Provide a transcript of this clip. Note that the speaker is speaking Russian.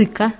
языка.